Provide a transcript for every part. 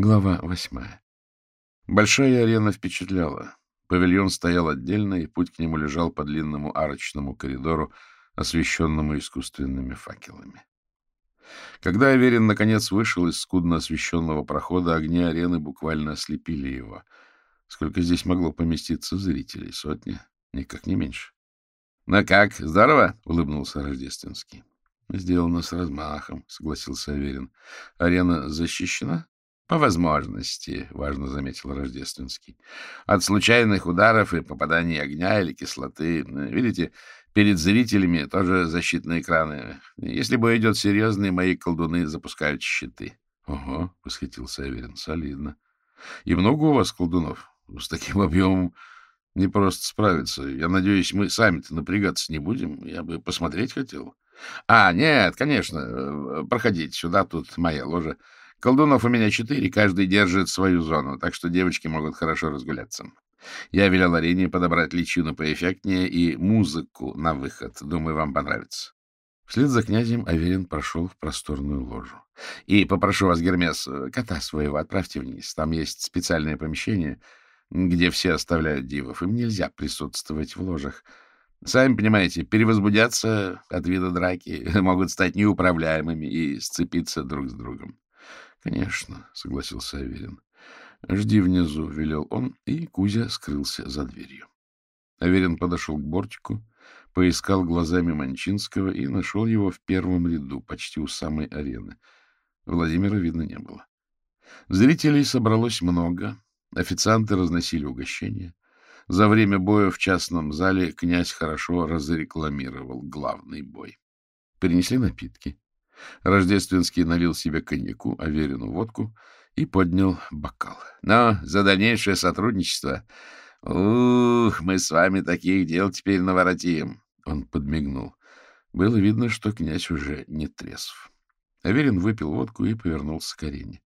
Глава восьмая. Большая арена впечатляла. Павильон стоял отдельно, и путь к нему лежал по длинному арочному коридору, освещенному искусственными факелами. Когда Аверин наконец вышел из скудно освещенного прохода, огни арены буквально ослепили его. Сколько здесь могло поместиться зрителей? Сотни? Никак не меньше. — Ну как, здорово? — улыбнулся Рождественский. — Сделано с размахом, — согласился Аверин. — Арена защищена? — По возможности, — важно заметил Рождественский. — От случайных ударов и попаданий огня или кислоты. Видите, перед зрителями тоже защитные экраны. Если бой идет серьезный, мои колдуны запускают щиты. — Ого, — восхитился Аверин, — солидно. — И много у вас колдунов? С таким объемом не просто справиться. Я надеюсь, мы сами-то напрягаться не будем. Я бы посмотреть хотел. — А, нет, конечно. Проходите сюда, тут моя ложа. Колдунов у меня четыре, каждый держит свою зону, так что девочки могут хорошо разгуляться. Я велел Арине подобрать личину поэффектнее и музыку на выход. Думаю, вам понравится. Вслед за князем Аверин прошел в просторную ложу. — И попрошу вас, Гермес, кота своего отправьте вниз. Там есть специальное помещение, где все оставляют дивов. Им нельзя присутствовать в ложах. Сами понимаете, перевозбудятся от вида драки, могут стать неуправляемыми и сцепиться друг с другом. — Конечно, — согласился Аверин. — Жди внизу, — велел он, и Кузя скрылся за дверью. Аверин подошел к бортику, поискал глазами Манчинского и нашел его в первом ряду, почти у самой арены. Владимира видно не было. Зрителей собралось много, официанты разносили угощения. За время боя в частном зале князь хорошо разрекламировал главный бой. Принесли напитки. Рождественский налил себе коньяку, Аверину водку и поднял бокал. — Но за дальнейшее сотрудничество... Ух, мы с вами таких дел теперь наворотим. Он подмигнул. Было видно, что князь уже не трезв. Аверин выпил водку и повернулся к арене.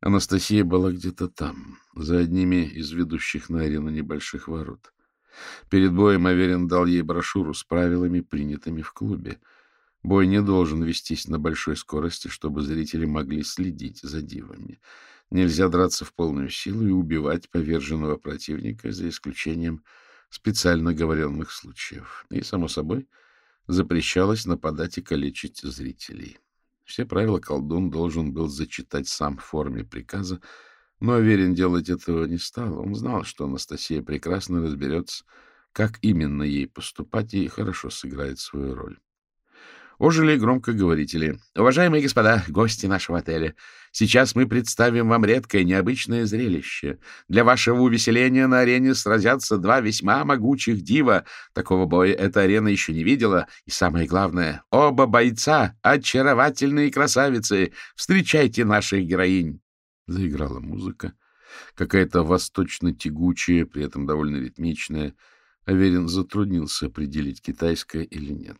Анастасия была где-то там, за одними из ведущих на арену небольших ворот. Перед боем Аверин дал ей брошюру с правилами, принятыми в клубе. Бой не должен вестись на большой скорости, чтобы зрители могли следить за дивами. Нельзя драться в полную силу и убивать поверженного противника, за исключением специально говоренных случаев. И, само собой, запрещалось нападать и калечить зрителей. Все правила колдун должен был зачитать сам в форме приказа, но Аверин делать этого не стал. Он знал, что Анастасия прекрасно разберется, как именно ей поступать, и хорошо сыграет свою роль. Ожили громкоговорители. «Уважаемые господа, гости нашего отеля, сейчас мы представим вам редкое, необычное зрелище. Для вашего увеселения на арене сразятся два весьма могучих дива. Такого боя эта арена еще не видела. И самое главное, оба бойца — очаровательные красавицы. Встречайте наших героинь!» Заиграла музыка, какая-то восточно-тягучая, при этом довольно ритмичная. Аверин затруднился определить, китайская или нет.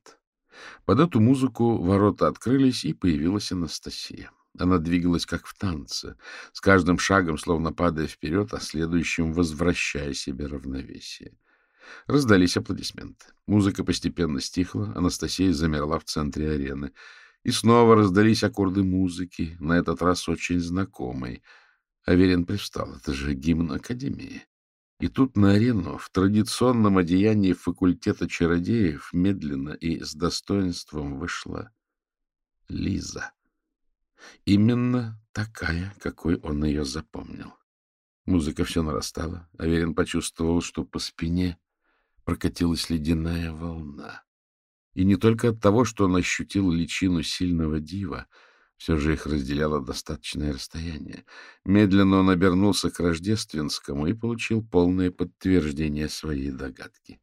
Под эту музыку ворота открылись, и появилась Анастасия. Она двигалась как в танце, с каждым шагом словно падая вперед, а следующим возвращая себе равновесие. Раздались аплодисменты. Музыка постепенно стихла, Анастасия замерла в центре арены. И снова раздались аккорды музыки, на этот раз очень знакомой. Аверин привстал. Это же гимн Академии. И тут на арену в традиционном одеянии факультета чародеев медленно и с достоинством вышла Лиза. Именно такая, какой он ее запомнил. Музыка все нарастала. Аверин почувствовал, что по спине прокатилась ледяная волна. И не только от того, что он ощутил личину сильного дива, все же их разделяло достаточное расстояние. Медленно он обернулся к Рождественскому и получил полное подтверждение своей догадки.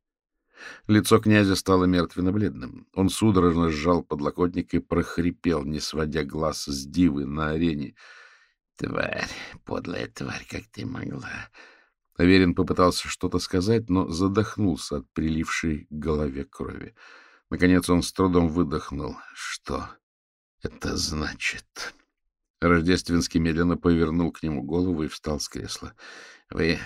Лицо князя стало мертвенно-бледным. Он судорожно сжал подлокотник и прохрипел, не сводя глаз с дивы на арене. — Тварь, подлая тварь, как ты могла! Аверин попытался что-то сказать, но задохнулся от прилившей к голове крови. Наконец он с трудом выдохнул. — Что? Это значит? Рождественский медленно повернул к нему голову и встал с кресла. — Вы...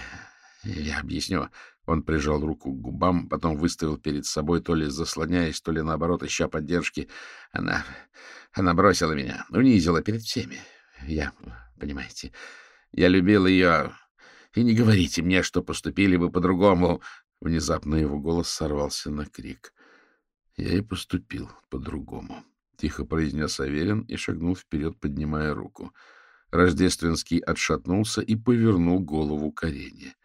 Я объясню. Он прижал руку к губам, потом выставил перед собой, то ли заслоняясь, то ли, наоборот, ища поддержки. Она... Она бросила меня, унизила перед всеми. Я... Понимаете... Я любил ее. И не говорите мне, что поступили бы по-другому. Внезапно его голос сорвался на крик. Я и поступил по-другому. Тихо произнес Аверин и шагнул вперед, поднимая руку. Рождественский отшатнулся и повернул голову к арене.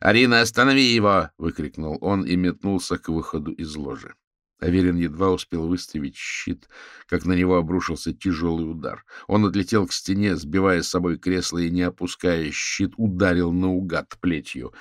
«Арина, останови его!» — выкрикнул он и метнулся к выходу из ложи. Аверин едва успел выставить щит, как на него обрушился тяжелый удар. Он отлетел к стене, сбивая с собой кресло и, не опуская щит, ударил наугад плетью.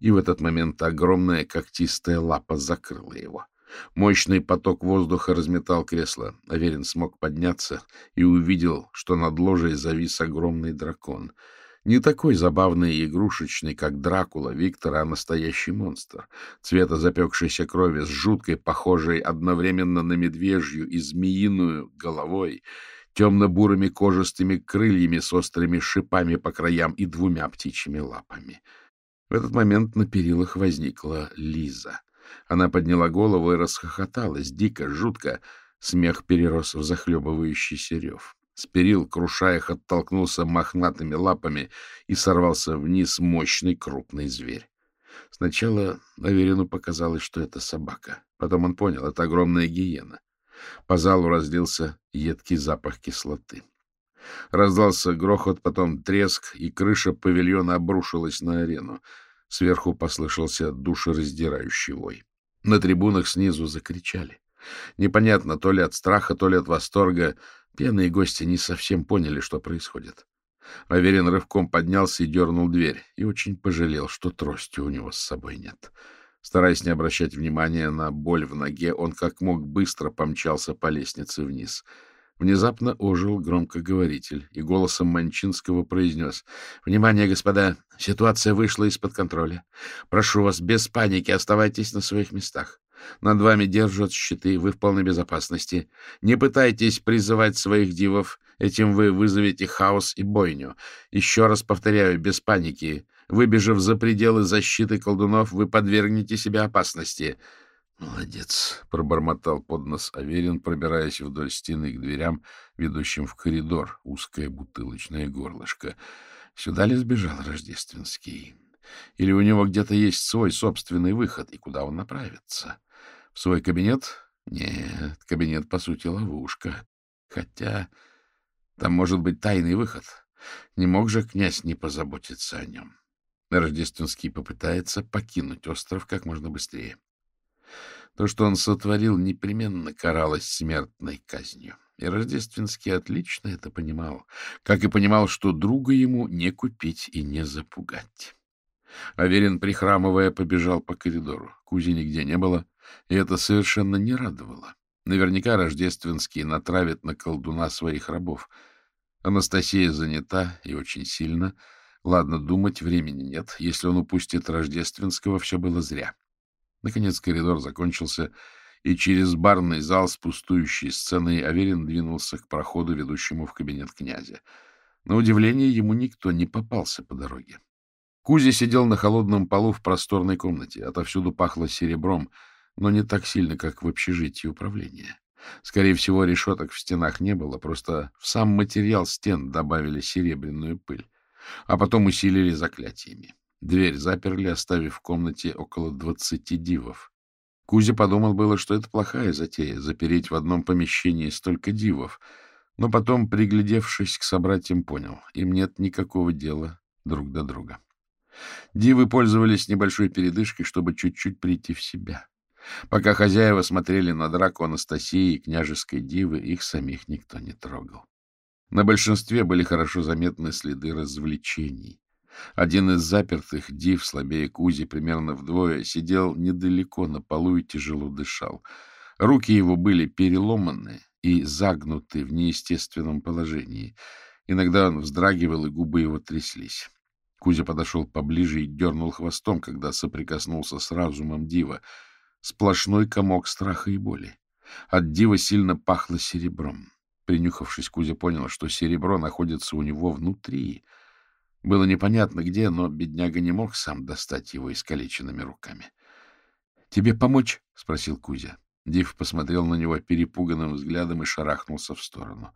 И в этот момент огромная когтистая лапа закрыла его. Мощный поток воздуха разметал кресло. Аверин смог подняться и увидел, что над ложей завис огромный дракон — не такой забавный и игрушечный, как Дракула Виктора, а настоящий монстр. Цвета запекшейся крови с жуткой, похожей одновременно на медвежью и змеиную головой, темно-бурыми кожистыми крыльями с острыми шипами по краям и двумя птичьими лапами. В этот момент на перилах возникла Лиза. Она подняла голову и расхохоталась, дико, жутко. Смех перерос в захлебывающийся рев. С перил, крушая их, оттолкнулся мохнатыми лапами и сорвался вниз мощный крупный зверь. Сначала Аверину показалось, что это собака. Потом он понял, это огромная гиена. По залу разлился едкий запах кислоты. Раздался грохот, потом треск, и крыша павильона обрушилась на арену. Сверху послышался душераздирающий вой. На трибунах снизу закричали. Непонятно, то ли от страха, то ли от восторга, Пьяные гости не совсем поняли, что происходит. Аверин рывком поднялся и дернул дверь, и очень пожалел, что трости у него с собой нет. Стараясь не обращать внимания на боль в ноге, он как мог быстро помчался по лестнице вниз. Внезапно ожил громкоговоритель и голосом Манчинского произнес. — Внимание, господа! Ситуация вышла из-под контроля. Прошу вас, без паники оставайтесь на своих местах. Над вами держат щиты, вы в полной безопасности. Не пытайтесь призывать своих дивов, этим вы вызовете хаос и бойню. Еще раз повторяю, без паники. Выбежав за пределы защиты колдунов, вы подвергнете себя опасности. — Молодец, — пробормотал под нос Аверин, пробираясь вдоль стены к дверям, ведущим в коридор, узкое бутылочное горлышко. Сюда ли сбежал Рождественский? Или у него где-то есть свой собственный выход, и куда он направится? — в свой кабинет? Нет, кабинет, по сути, ловушка. Хотя там может быть тайный выход. Не мог же князь не позаботиться о нем. Рождественский попытается покинуть остров как можно быстрее. То, что он сотворил, непременно каралось смертной казнью. И Рождественский отлично это понимал, как и понимал, что друга ему не купить и не запугать. Аверин, прихрамывая, побежал по коридору. Кузи нигде не было, и это совершенно не радовало. Наверняка Рождественский натравит на колдуна своих рабов. Анастасия занята и очень сильно. Ладно, думать времени нет. Если он упустит Рождественского, все было зря. Наконец коридор закончился, и через барный зал с пустующей сценой Аверин двинулся к проходу, ведущему в кабинет князя. На удивление ему никто не попался по дороге. Кузя сидел на холодном полу в просторной комнате. Отовсюду пахло серебром — но не так сильно, как в общежитии управления. Скорее всего, решеток в стенах не было, просто в сам материал стен добавили серебряную пыль, а потом усилили заклятиями. Дверь заперли, оставив в комнате около двадцати дивов. Кузя подумал было, что это плохая затея — запереть в одном помещении столько дивов, но потом, приглядевшись к собратьям, понял — им нет никакого дела друг до друга. Дивы пользовались небольшой передышкой, чтобы чуть-чуть прийти в себя. Пока хозяева смотрели на драку Анастасии и княжеской дивы, их самих никто не трогал. На большинстве были хорошо заметны следы развлечений. Один из запертых, див, слабее Кузи, примерно вдвое, сидел недалеко на полу и тяжело дышал. Руки его были переломаны и загнуты в неестественном положении. Иногда он вздрагивал, и губы его тряслись. Кузя подошел поближе и дернул хвостом, когда соприкоснулся с разумом дива — Сплошной комок страха и боли. От дива сильно пахло серебром. Принюхавшись, Кузя понял, что серебро находится у него внутри. Было непонятно где, но бедняга не мог сам достать его искалеченными руками. — Тебе помочь? — спросил Кузя. Див посмотрел на него перепуганным взглядом и шарахнулся в сторону.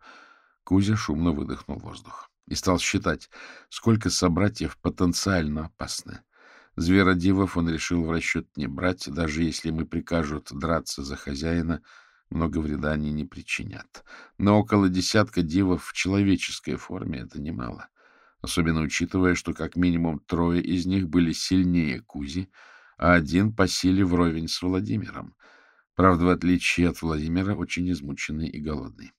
Кузя шумно выдохнул воздух. и стал считать, сколько собратьев потенциально опасны. Зверодивов он решил в расчет не брать, даже если мы прикажут драться за хозяина, много вреда они не причинят. Но около десятка дивов в человеческой форме — это немало. Особенно учитывая, что как минимум трое из них были сильнее Кузи, а один по силе вровень с Владимиром. Правда, в отличие от Владимира, очень измученный и голодный.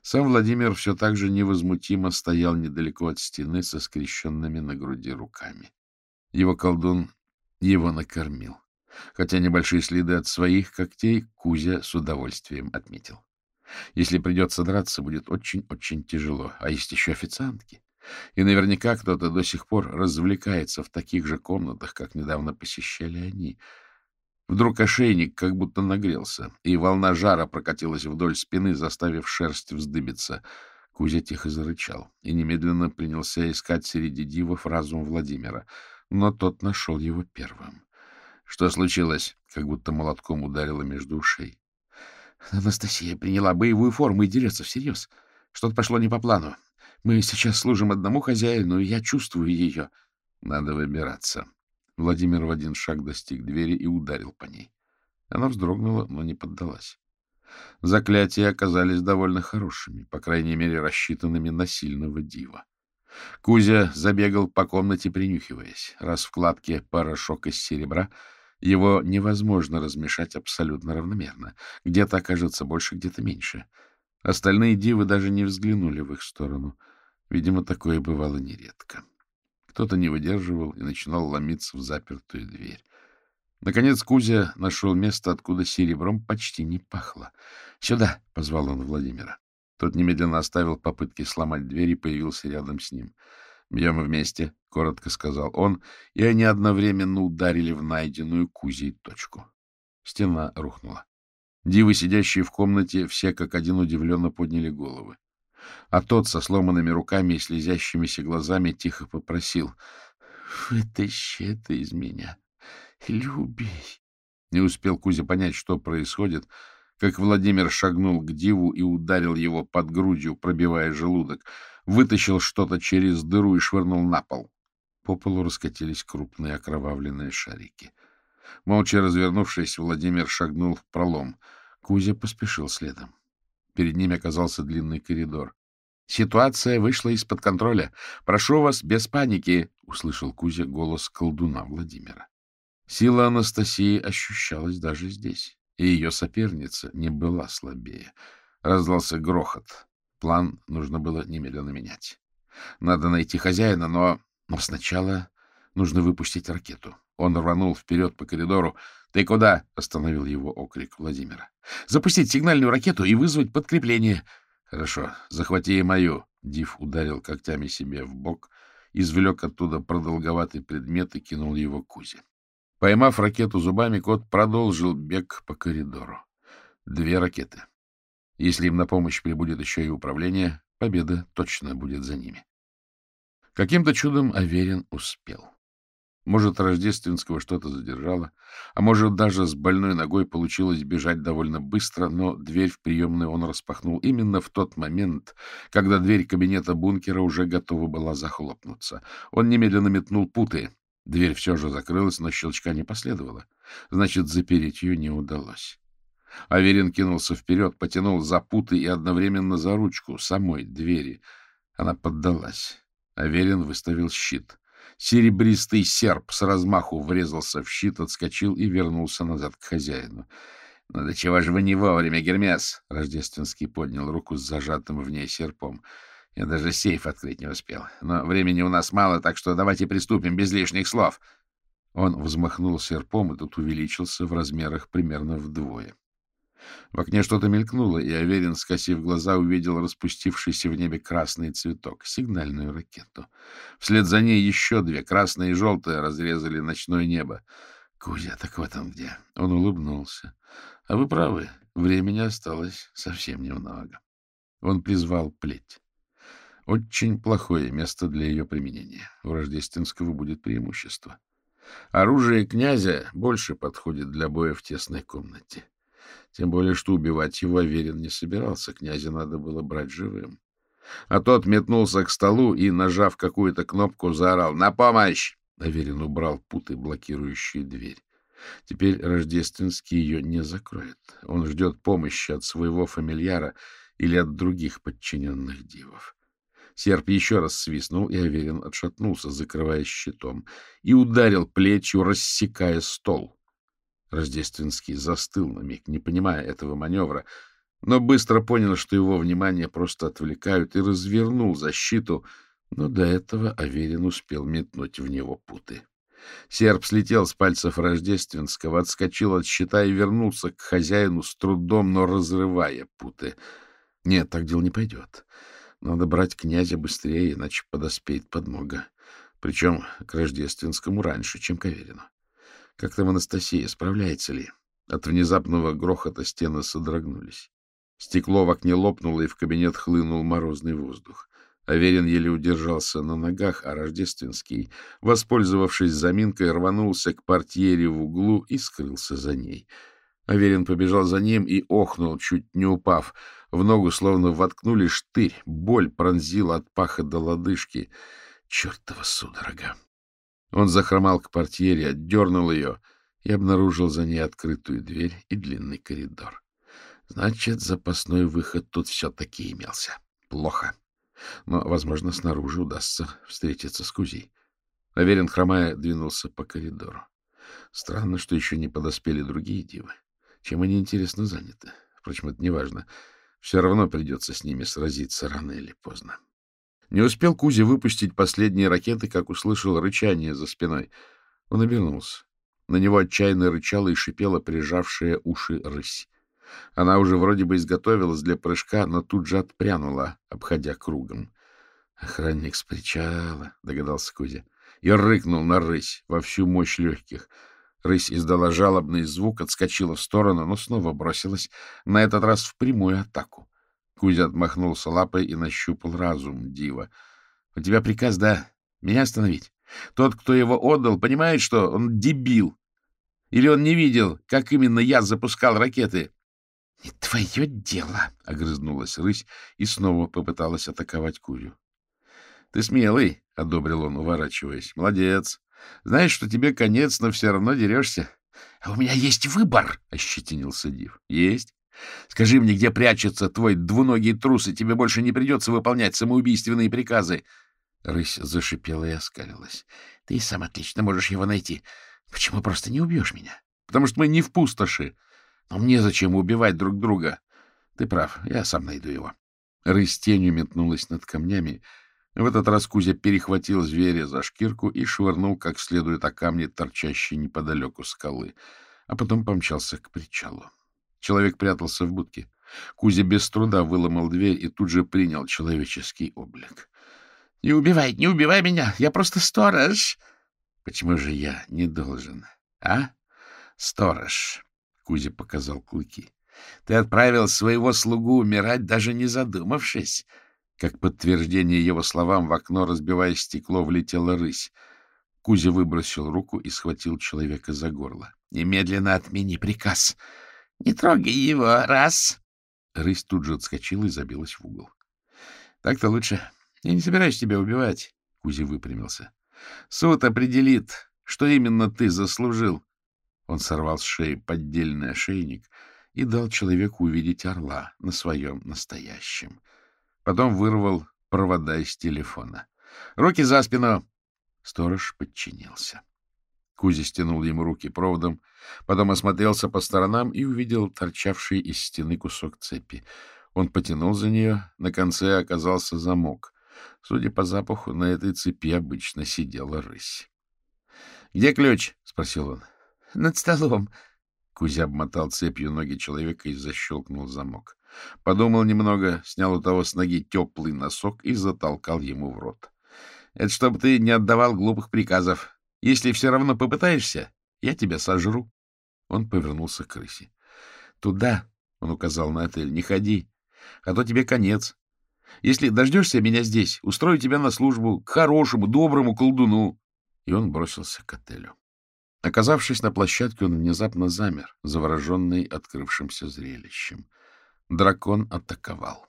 Сам Владимир все так же невозмутимо стоял недалеко от стены со скрещенными на груди руками. Его колдун его накормил, хотя небольшие следы от своих когтей Кузя с удовольствием отметил. Если придется драться, будет очень-очень тяжело, а есть еще официантки. И наверняка кто-то до сих пор развлекается в таких же комнатах, как недавно посещали они. Вдруг ошейник как будто нагрелся, и волна жара прокатилась вдоль спины, заставив шерсть вздыбиться. Кузя тихо зарычал и немедленно принялся искать среди дивов разум Владимира, но тот нашел его первым. Что случилось? Как будто молотком ударило между ушей. Анастасия приняла боевую форму и дерется всерьез. Что-то пошло не по плану. Мы сейчас служим одному хозяину, и я чувствую ее. Надо выбираться. Владимир в один шаг достиг двери и ударил по ней. Она вздрогнула, но не поддалась. Заклятия оказались довольно хорошими, по крайней мере, рассчитанными на сильного дива. Кузя забегал по комнате, принюхиваясь. Раз в кладке порошок из серебра, его невозможно размешать абсолютно равномерно. Где-то окажется больше, где-то меньше. Остальные дивы даже не взглянули в их сторону. Видимо, такое бывало нередко. Кто-то не выдерживал и начинал ломиться в запертую дверь. Наконец Кузя нашел место, откуда серебром почти не пахло. «Сюда!» — позвал он Владимира. Тот немедленно оставил попытки сломать дверь и появился рядом с ним. «Бьем вместе», — коротко сказал он, и они одновременно ударили в найденную Кузей точку. Стена рухнула. Дивы, сидящие в комнате, все как один удивленно подняли головы. А тот со сломанными руками и слезящимися глазами тихо попросил «Вытащи это из меня убей». Не успел Кузя понять, что происходит, — как Владимир шагнул к диву и ударил его под грудью, пробивая желудок, вытащил что-то через дыру и швырнул на пол. По полу раскатились крупные окровавленные шарики. Молча развернувшись, Владимир шагнул в пролом. Кузя поспешил следом. Перед ними оказался длинный коридор. — Ситуация вышла из-под контроля. Прошу вас, без паники! — услышал Кузя голос колдуна Владимира. Сила Анастасии ощущалась даже здесь и ее соперница не была слабее. Раздался грохот. План нужно было немедленно менять. Надо найти хозяина, но... Но сначала нужно выпустить ракету. Он рванул вперед по коридору. «Ты куда?» — остановил его окрик Владимира. «Запустить сигнальную ракету и вызвать подкрепление». «Хорошо, захвати и мою». Див ударил когтями себе в бок, извлек оттуда продолговатый предмет и кинул его Кузе. Поймав ракету зубами, кот продолжил бег по коридору. Две ракеты. Если им на помощь прибудет еще и управление, победа точно будет за ними. Каким-то чудом Аверин успел. Может, Рождественского что-то задержало, а может, даже с больной ногой получилось бежать довольно быстро, но дверь в приемную он распахнул именно в тот момент, когда дверь кабинета бункера уже готова была захлопнуться. Он немедленно метнул путы, Дверь все же закрылась, но щелчка не последовало. Значит, запереть ее не удалось. Аверин кинулся вперед, потянул за путы и одновременно за ручку самой двери. Она поддалась. Аверин выставил щит. Серебристый серп с размаху врезался в щит, отскочил и вернулся назад к хозяину. — Ну да чего же вы не вовремя, Гермес? — Рождественский поднял руку с зажатым в ней серпом. Я даже сейф открыть не успел. Но времени у нас мало, так что давайте приступим без лишних слов. Он взмахнул серпом, и тут увеличился в размерах примерно вдвое. В окне что-то мелькнуло, и Аверин, скосив глаза, увидел распустившийся в небе красный цветок, сигнальную ракету. Вслед за ней еще две, красные и желтые, разрезали ночное небо. Кузя, так вот он где. Он улыбнулся. А вы правы, времени осталось совсем немного. Он призвал плеть. Очень плохое место для ее применения. У Рождественского будет преимущество. Оружие князя больше подходит для боя в тесной комнате. Тем более, что убивать его Аверин не собирался. Князя надо было брать живым. А тот метнулся к столу и, нажав какую-то кнопку, заорал «На помощь!» Аверин убрал путы, блокирующие дверь. Теперь Рождественский ее не закроет. Он ждет помощи от своего фамильяра или от других подчиненных дивов. Серп еще раз свистнул, и Аверин отшатнулся, закрываясь щитом, и ударил плечью, рассекая стол. Рождественский застыл на миг, не понимая этого маневра, но быстро понял, что его внимание просто отвлекают, и развернул защиту, но до этого Аверин успел метнуть в него путы. Серп слетел с пальцев Рождественского, отскочил от щита и вернулся к хозяину с трудом, но разрывая путы. Нет, так дело не пойдет. Надо брать князя быстрее, иначе подоспеет подмога. Причем к Рождественскому раньше, чем к Аверину. Как там Анастасия, справляется ли? От внезапного грохота стены содрогнулись. Стекло в окне лопнуло, и в кабинет хлынул морозный воздух. Аверин еле удержался на ногах, а Рождественский, воспользовавшись заминкой, рванулся к портьере в углу и скрылся за ней. Аверин побежал за ним и охнул, чуть не упав. В ногу словно воткнули штырь. Боль пронзила от паха до лодыжки. Чертова судорога! Он захромал к портьере, отдернул ее и обнаружил за ней открытую дверь и длинный коридор. Значит, запасной выход тут все-таки имелся. Плохо. Но, возможно, снаружи удастся встретиться с Кузей. Аверин, хромая, двинулся по коридору. Странно, что еще не подоспели другие дивы. Чем они, интересно, заняты? Впрочем, это не важно. Все равно придется с ними сразиться рано или поздно. Не успел Кузя выпустить последние ракеты, как услышал рычание за спиной. Он обернулся. На него отчаянно рычала и шипела прижавшая уши рысь. Она уже вроде бы изготовилась для прыжка, но тут же отпрянула, обходя кругом. «Охранник с причала», — догадался Кузя, и рыкнул на рысь во всю мощь легких. Рысь издала жалобный звук, отскочила в сторону, но снова бросилась, на этот раз в прямую атаку. Кузя отмахнулся лапой и нащупал разум дива. — У тебя приказ, да? Меня остановить? Тот, кто его отдал, понимает, что он дебил. Или он не видел, как именно я запускал ракеты? — Не твое дело, — огрызнулась рысь и снова попыталась атаковать Кузю. — Ты смелый, — одобрил он, уворачиваясь. — Молодец. Знаешь, что тебе конец, но все равно дерешься. — А у меня есть выбор, — ощетинился Див. — Есть. Скажи мне, где прячется твой двуногий трус, и тебе больше не придется выполнять самоубийственные приказы. Рысь зашипела и оскалилась. — Ты сам отлично можешь его найти. Почему просто не убьешь меня? — Потому что мы не в пустоши. Но мне зачем убивать друг друга? Ты прав, я сам найду его. Рысь тенью метнулась над камнями. В этот раз Кузя перехватил зверя за шкирку и швырнул как следует о камни, торчащие неподалеку скалы, а потом помчался к причалу. Человек прятался в будке. Кузя без труда выломал дверь и тут же принял человеческий облик. — Не убивай, не убивай меня! Я просто сторож! — Почему же я не должен, а? Сторож! — Кузя показал клыки. — Ты отправил своего слугу умирать, даже не задумавшись. Как подтверждение его словам в окно, разбивая стекло, влетела рысь. Кузя выбросил руку и схватил человека за горло. — Немедленно отмени приказ! —— Не трогай его, раз. Рысь тут же отскочила и забилась в угол. — Так-то лучше. Я не собираюсь тебя убивать, — Кузи выпрямился. — Суд определит, что именно ты заслужил. Он сорвал с шеи поддельный ошейник и дал человеку увидеть орла на своем настоящем. Потом вырвал провода из телефона. — Руки за спину! Сторож подчинился. Кузя стянул ему руки проводом, потом осмотрелся по сторонам и увидел торчавший из стены кусок цепи. Он потянул за нее, на конце оказался замок. Судя по запаху, на этой цепи обычно сидела рысь. — Где ключ? — спросил он. — Над столом. Кузя обмотал цепью ноги человека и защелкнул замок. Подумал немного, снял у того с ноги теплый носок и затолкал ему в рот. — Это чтобы ты не отдавал глупых приказов, если все равно попытаешься, я тебя сожру. Он повернулся к крысе. — Туда, — он указал на отель, — не ходи, а то тебе конец. Если дождешься меня здесь, устрою тебя на службу к хорошему, доброму колдуну. И он бросился к отелю. Оказавшись на площадке, он внезапно замер, завороженный открывшимся зрелищем. Дракон атаковал.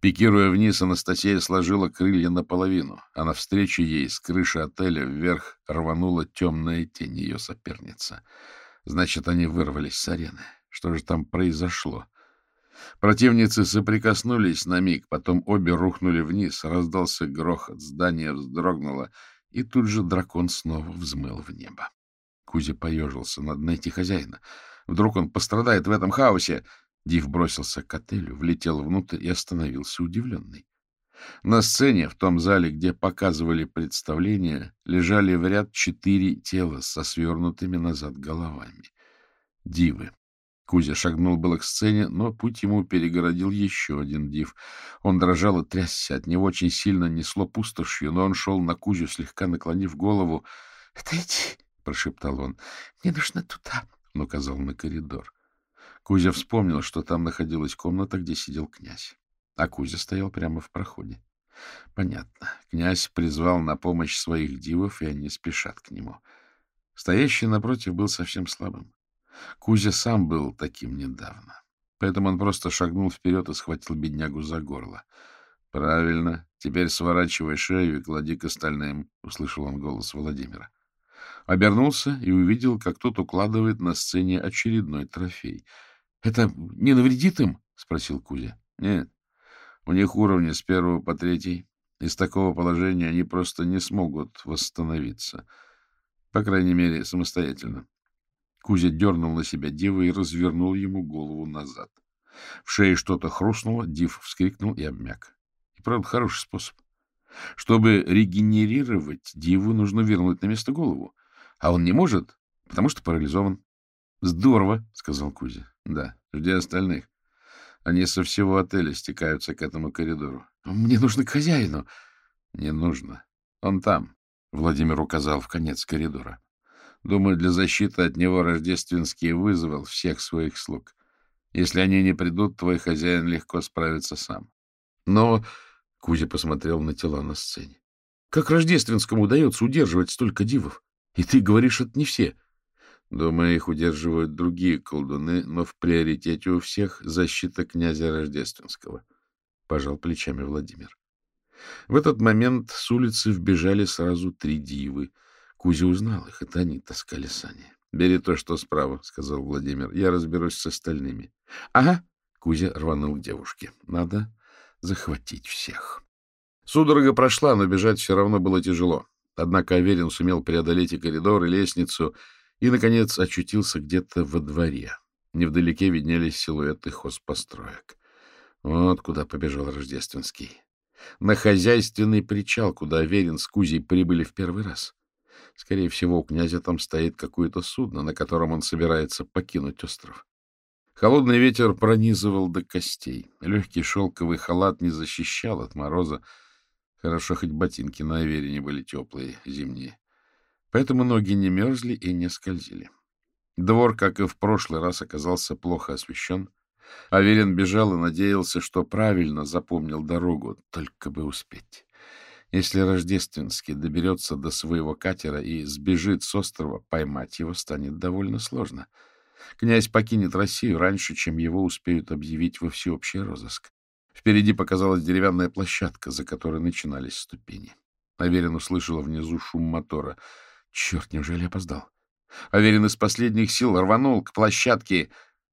Пикируя вниз, Анастасия сложила крылья наполовину, а навстречу ей с крыши отеля вверх рванула темная тень ее соперница. Значит, они вырвались с арены. Что же там произошло? Противницы соприкоснулись на миг, потом обе рухнули вниз, раздался грохот, здание вздрогнуло, и тут же дракон снова взмыл в небо. Кузя поежился. Надо найти хозяина. Вдруг он пострадает в этом хаосе. Див бросился к отелю, влетел внутрь и остановился удивленный. На сцене, в том зале, где показывали представление, лежали в ряд четыре тела со свернутыми назад головами. Дивы. Кузя шагнул было к сцене, но путь ему перегородил еще один див. Он дрожал и трясся, от него очень сильно несло пустошью, но он шел на Кузю, слегка наклонив голову. — Отойди, — прошептал он, — мне нужно туда, — он указал на коридор. Кузя вспомнил, что там находилась комната, где сидел князь. А Кузя стоял прямо в проходе. Понятно. Князь призвал на помощь своих дивов, и они спешат к нему. Стоящий напротив был совсем слабым. Кузя сам был таким недавно. Поэтому он просто шагнул вперед и схватил беднягу за горло. — Правильно. Теперь сворачивай шею и клади к остальным, — услышал он голос Владимира. Обернулся и увидел, как тот укладывает на сцене очередной трофей. — Это не навредит им? — спросил Кузя. — Нет. У них уровни с первого по третий. Из такого положения они просто не смогут восстановиться. По крайней мере, самостоятельно. Кузя дернул на себя Дива и развернул ему голову назад. В шее что-то хрустнуло, Див вскрикнул и обмяк. И правда, хороший способ. Чтобы регенерировать, Диву нужно вернуть на место голову. А он не может, потому что парализован. — Здорово, — сказал Кузя. — Да, жди остальных. Они со всего отеля стекаются к этому коридору. — Мне нужно к хозяину. — Не нужно. Он там, — Владимир указал в конец коридора. Думаю, для защиты от него Рождественский вызвал всех своих слуг. Если они не придут, твой хозяин легко справится сам. Но... Кузя посмотрел на тела на сцене. Как Рождественскому удается удерживать столько дивов? И ты говоришь, это не все. Думаю, их удерживают другие колдуны, но в приоритете у всех защита князя Рождественского. Пожал плечами Владимир. В этот момент с улицы вбежали сразу три дивы — Кузя узнал их, это они таскали сани. — Бери то, что справа, — сказал Владимир. — Я разберусь с остальными. — Ага. Кузя рванул к девушке. — Надо захватить всех. Судорога прошла, но бежать все равно было тяжело. Однако Аверин сумел преодолеть и коридор, и лестницу, и, наконец, очутился где-то во дворе. Невдалеке виднелись силуэты хозпостроек. Вот куда побежал Рождественский. На хозяйственный причал, куда Аверин с Кузей прибыли в первый раз. Скорее всего, у князя там стоит какое-то судно, на котором он собирается покинуть остров. Холодный ветер пронизывал до костей. Легкий шелковый халат не защищал от мороза. Хорошо, хоть ботинки на Аверине были теплые, зимние. Поэтому ноги не мерзли и не скользили. Двор, как и в прошлый раз, оказался плохо освещен. Аверин бежал и надеялся, что правильно запомнил дорогу, только бы успеть. Если Рождественский доберется до своего катера и сбежит с острова, поймать его станет довольно сложно. Князь покинет Россию раньше, чем его успеют объявить во всеобщий розыск. Впереди показалась деревянная площадка, за которой начинались ступени. Аверин услышала внизу шум мотора. Черт, неужели опоздал? Аверин из последних сил рванул к площадке,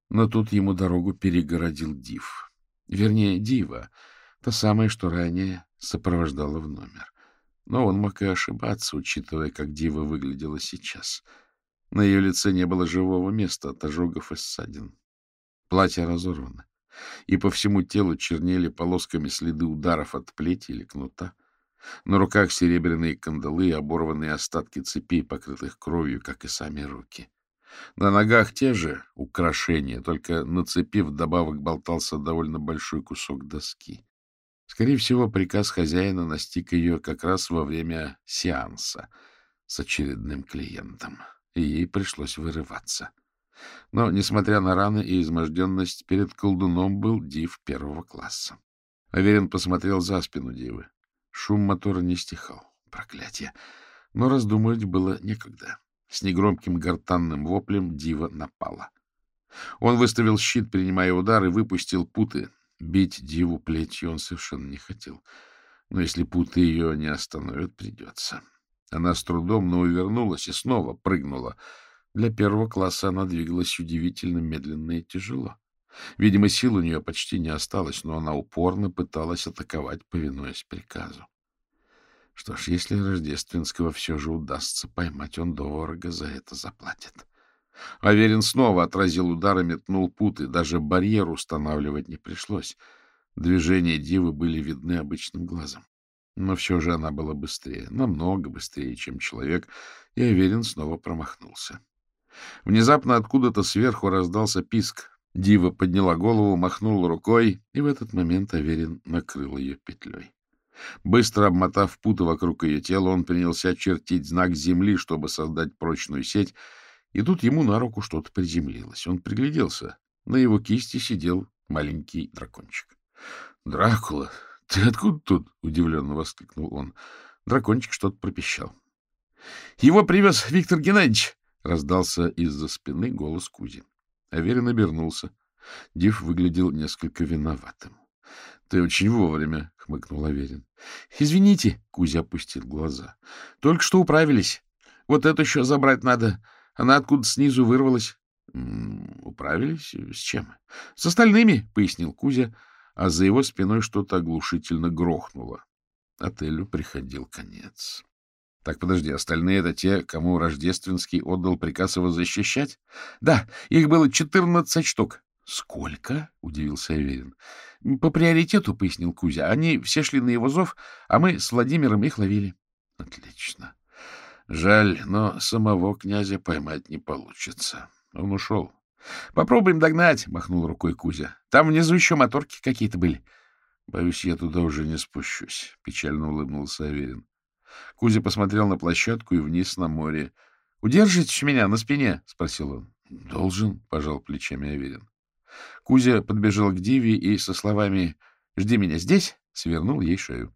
но тут ему дорогу перегородил Див. Вернее, Дива, та самая, что ранее сопровождала в номер. Но он мог и ошибаться, учитывая, как Дива выглядела сейчас. На ее лице не было живого места от ожогов и ссадин. Платье разорвано, и по всему телу чернели полосками следы ударов от плети или кнута. На руках серебряные кандалы и оборванные остатки цепей, покрытых кровью, как и сами руки. На ногах те же украшения, только на цепи вдобавок болтался довольно большой кусок доски. Скорее всего, приказ хозяина настиг ее как раз во время сеанса с очередным клиентом, и ей пришлось вырываться. Но, несмотря на раны и изможденность, перед колдуном был див первого класса. Аверин посмотрел за спину дивы. Шум мотора не стихал. Проклятие! Но раздумывать было некогда. С негромким гортанным воплем дива напала. Он выставил щит, принимая удар, и выпустил путы, Бить Диву плетью он совершенно не хотел. Но если путы ее не остановят, придется. Она с трудом, но увернулась и снова прыгнула. Для первого класса она двигалась удивительно медленно и тяжело. Видимо, сил у нее почти не осталось, но она упорно пыталась атаковать, повинуясь приказу. Что ж, если Рождественского все же удастся поймать, он дорого за это заплатит. Аверин снова отразил удар и метнул путы. Даже барьер устанавливать не пришлось. Движения дивы были видны обычным глазом. Но все же она была быстрее, намного быстрее, чем человек, и Аверин снова промахнулся. Внезапно откуда-то сверху раздался писк. Дива подняла голову, махнула рукой, и в этот момент Аверин накрыл ее петлей. Быстро обмотав путы вокруг ее тела, он принялся чертить знак земли, чтобы создать прочную сеть, и тут ему на руку что-то приземлилось. Он пригляделся. На его кисти сидел маленький дракончик. — Дракула, ты откуда тут? — удивленно воскликнул он. Дракончик что-то пропищал. — Его привез Виктор Геннадьевич! — раздался из-за спины голос Кузи. Аверин обернулся. Див выглядел несколько виноватым. — Ты очень вовремя, — хмыкнул Аверин. — Извините, — Кузя опустил глаза. — Только что управились. Вот это еще забрать надо. Она откуда снизу вырвалась. — Управились? С чем? — С остальными, — пояснил Кузя, а за его спиной что-то оглушительно грохнуло. Отелю приходил конец. — Так, подожди, остальные — это те, кому Рождественский отдал приказ его защищать? — Да, их было четырнадцать штук. — Сколько? — удивился Аверин. — По приоритету, — пояснил Кузя. — Они все шли на его зов, а мы с Владимиром их ловили. — Отлично. Жаль, но самого князя поймать не получится. Он ушел. — Попробуем догнать, — махнул рукой Кузя. — Там внизу еще моторки какие-то были. — Боюсь, я туда уже не спущусь, — печально улыбнулся Аверин. Кузя посмотрел на площадку и вниз на море. — Удержите меня на спине? — спросил он. — Должен, — пожал плечами Аверин. Кузя подбежал к Диве и со словами «Жди меня здесь» свернул ей шею.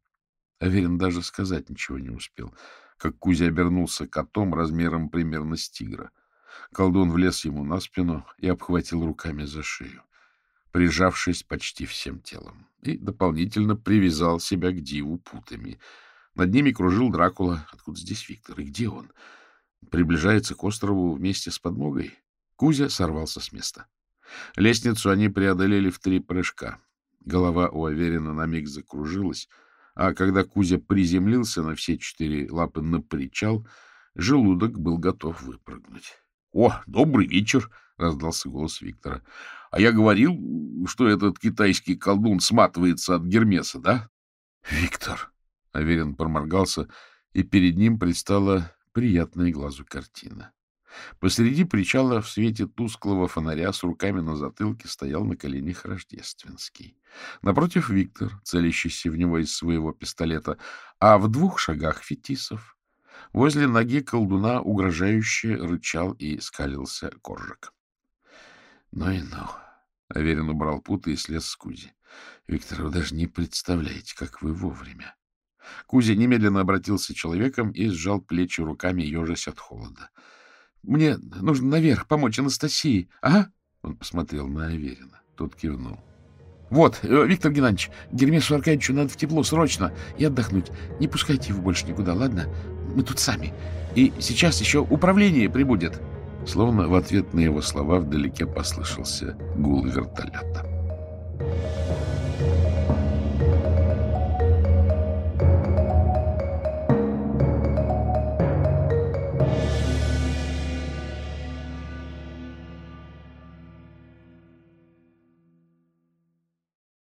Аверин даже сказать ничего не успел, как Кузя обернулся котом размером примерно с тигра. Колдун влез ему на спину и обхватил руками за шею, прижавшись почти всем телом, и дополнительно привязал себя к Диву путами. Над ними кружил Дракула. Откуда здесь Виктор? И где он? Приближается к острову вместе с подмогой? Кузя сорвался с места. Лестницу они преодолели в три прыжка. Голова у Аверина на миг закружилась, а когда Кузя приземлился на все четыре лапы на причал, желудок был готов выпрыгнуть. — О, добрый вечер! — раздался голос Виктора. — А я говорил, что этот китайский колдун сматывается от Гермеса, да? — Виктор! — Аверин проморгался, и перед ним предстала приятная глазу картина. Посреди причала в свете тусклого фонаря с руками на затылке стоял на коленях Рождественский. Напротив Виктор, целящийся в него из своего пистолета, а в двух шагах Фетисов. Возле ноги колдуна угрожающе рычал и скалился коржик. Ну и ну. Аверин убрал путы и слез с Кузи. Виктор, вы даже не представляете, как вы вовремя. Кузя немедленно обратился человеком и сжал плечи руками, ежась от холода. Мне нужно наверх помочь Анастасии. Ага. Он посмотрел на Аверина. Тот кивнул. Вот, э, Виктор Геннадьевич, Гермесу Аркадьевичу надо в тепло срочно и отдохнуть. Не пускайте его больше никуда, ладно? Мы тут сами. И сейчас еще управление прибудет. Словно в ответ на его слова вдалеке послышался гул вертолета.